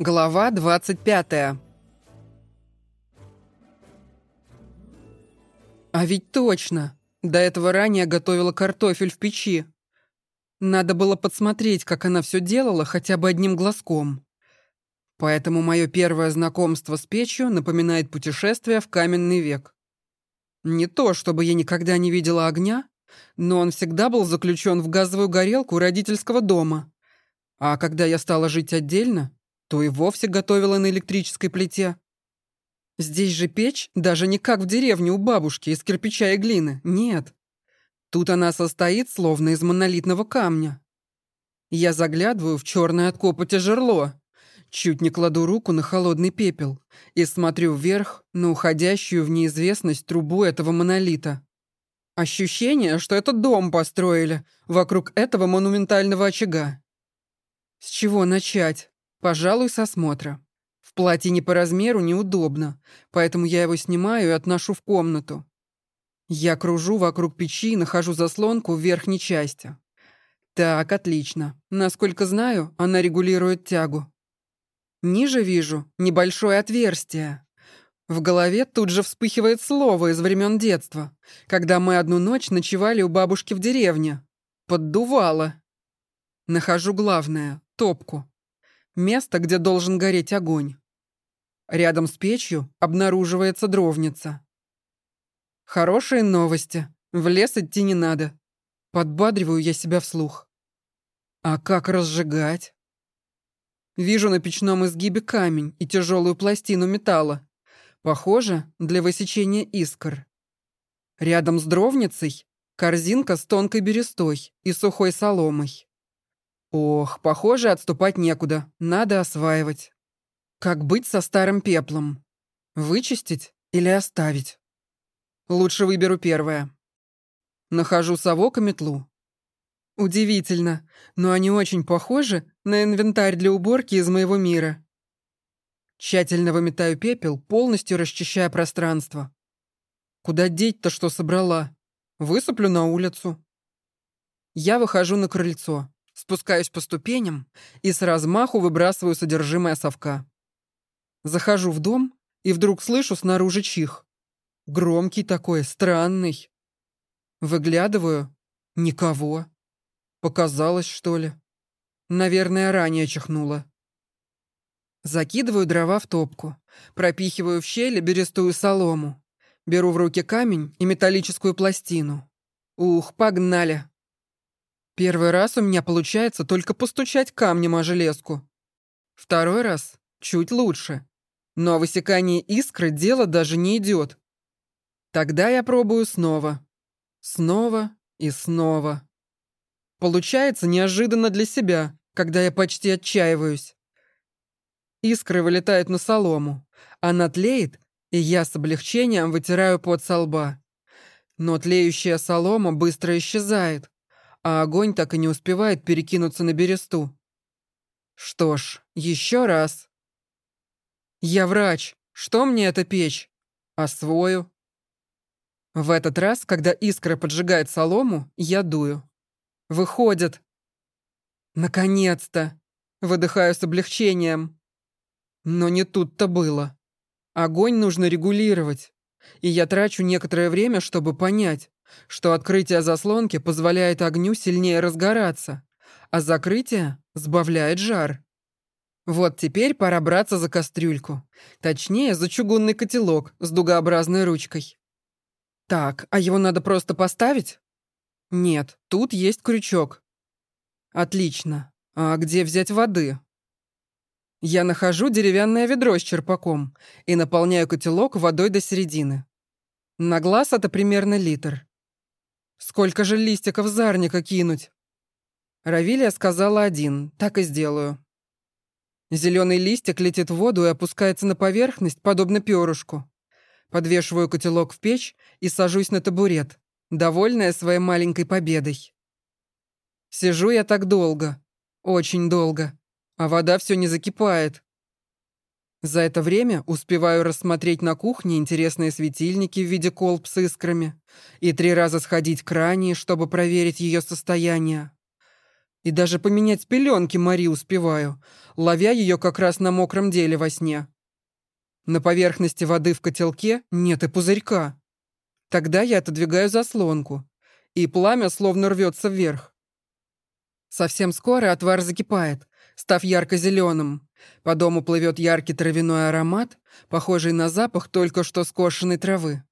Глава 25 А ведь точно! До этого ранее готовила картофель в печи. Надо было подсмотреть, как она все делала хотя бы одним глазком. Поэтому мое первое знакомство с печью напоминает путешествие в каменный век. Не то, чтобы я никогда не видела огня, но он всегда был заключен в газовую горелку родительского дома. А когда я стала жить отдельно, то и вовсе готовила на электрической плите. Здесь же печь даже не как в деревне у бабушки из кирпича и глины, нет. Тут она состоит словно из монолитного камня. Я заглядываю в черное от копоти жерло, чуть не кладу руку на холодный пепел и смотрю вверх на уходящую в неизвестность трубу этого монолита. Ощущение, что этот дом построили вокруг этого монументального очага. С чего начать? Пожалуй, с осмотра. В платье не по размеру неудобно, поэтому я его снимаю и отношу в комнату. Я кружу вокруг печи и нахожу заслонку в верхней части. Так, отлично. Насколько знаю, она регулирует тягу. Ниже вижу небольшое отверстие. В голове тут же вспыхивает слово из времен детства, когда мы одну ночь ночевали у бабушки в деревне. Поддувало. Нахожу главное — топку. Место, где должен гореть огонь. Рядом с печью обнаруживается дровница. Хорошие новости. В лес идти не надо. Подбадриваю я себя вслух. А как разжигать? Вижу на печном изгибе камень и тяжелую пластину металла. Похоже, для высечения искр. Рядом с дровницей корзинка с тонкой берестой и сухой соломой. Ох, похоже, отступать некуда. Надо осваивать. Как быть со старым пеплом? Вычистить или оставить? Лучше выберу первое. Нахожу совок и метлу. Удивительно, но они очень похожи на инвентарь для уборки из моего мира. Тщательно выметаю пепел, полностью расчищая пространство. Куда деть-то, что собрала? Высыплю на улицу. Я выхожу на крыльцо. Спускаюсь по ступеням и с размаху выбрасываю содержимое совка. Захожу в дом и вдруг слышу снаружи чих. Громкий такой, странный. Выглядываю. Никого. Показалось, что ли? Наверное, ранее чихнула. Закидываю дрова в топку, пропихиваю в щели берестую солому, беру в руки камень и металлическую пластину. Ух, погнали! Первый раз у меня получается только постучать камнем о железку. Второй раз чуть лучше. Но о высекании искры дело даже не идет. Тогда я пробую снова. Снова и снова. Получается неожиданно для себя, когда я почти отчаиваюсь. Искры вылетают на солому. Она тлеет, и я с облегчением вытираю пот со лба. Но тлеющая солома быстро исчезает, а огонь так и не успевает перекинуться на бересту. Что ж, еще раз. Я врач. Что мне эта печь? Освою. В этот раз, когда искра поджигает солому, я дую. Выходит. Наконец-то. Выдыхаю с облегчением. Но не тут-то было. Огонь нужно регулировать. И я трачу некоторое время, чтобы понять, что открытие заслонки позволяет огню сильнее разгораться, а закрытие сбавляет жар. Вот теперь пора браться за кастрюльку. Точнее, за чугунный котелок с дугообразной ручкой. Так, а его надо просто поставить? Нет, тут есть крючок. Отлично. А где взять воды? Я нахожу деревянное ведро с черпаком и наполняю котелок водой до середины. На глаз это примерно литр. Сколько же листиков зарника кинуть? Равилия сказала один, так и сделаю. Зеленый листик летит в воду и опускается на поверхность, подобно перышку. Подвешиваю котелок в печь и сажусь на табурет, довольная своей маленькой победой. Сижу я так долго, очень долго, а вода все не закипает. За это время успеваю рассмотреть на кухне интересные светильники в виде колб с искрами и три раза сходить к ране, чтобы проверить ее состояние. И даже поменять пеленки Мари успеваю, ловя ее как раз на мокром деле во сне. На поверхности воды в котелке нет и пузырька. Тогда я отодвигаю заслонку, и пламя словно рвется вверх. Совсем скоро отвар закипает, став ярко-зеленым. По дому плывет яркий травяной аромат, похожий на запах только что скошенной травы.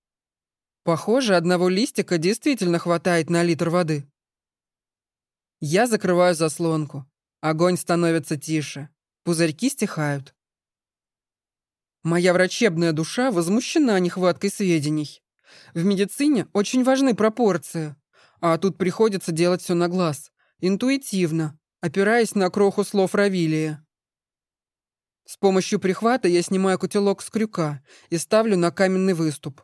Похоже, одного листика действительно хватает на литр воды. Я закрываю заслонку. Огонь становится тише. Пузырьки стихают. Моя врачебная душа возмущена нехваткой сведений. В медицине очень важны пропорции, а тут приходится делать все на глаз, интуитивно, опираясь на кроху слов Равилия. С помощью прихвата я снимаю котелок с крюка и ставлю на каменный выступ.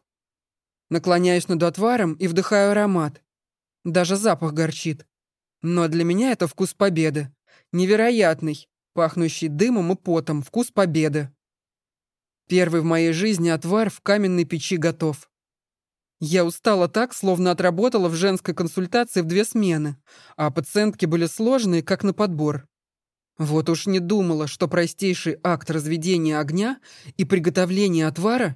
Наклоняюсь над отваром и вдыхаю аромат. Даже запах горчит. Но для меня это вкус победы. Невероятный, пахнущий дымом и потом, вкус победы. Первый в моей жизни отвар в каменной печи готов. Я устала так, словно отработала в женской консультации в две смены, а пациентки были сложные, как на подбор. Вот уж не думала, что простейший акт разведения огня и приготовления отвара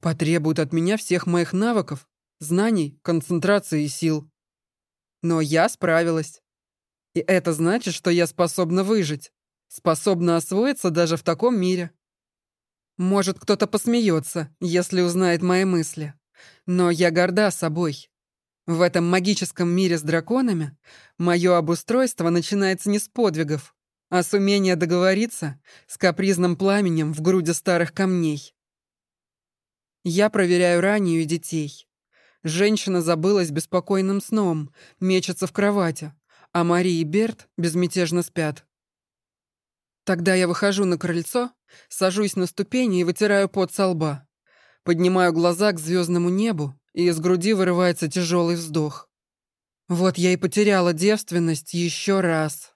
потребует от меня всех моих навыков, знаний, концентрации и сил. Но я справилась. И это значит, что я способна выжить, способна освоиться даже в таком мире. Может, кто-то посмеется, если узнает мои мысли. Но я горда собой. В этом магическом мире с драконами мое обустройство начинается не с подвигов, а с умения договориться с капризным пламенем в груди старых камней. Я проверяю раннюю детей. Женщина забылась беспокойным сном, мечется в кровати, а Мари и Берт безмятежно спят. Тогда я выхожу на крыльцо, сажусь на ступени и вытираю пот со лба. Поднимаю глаза к звездному небу, и из груди вырывается тяжелый вздох. Вот я и потеряла девственность еще раз.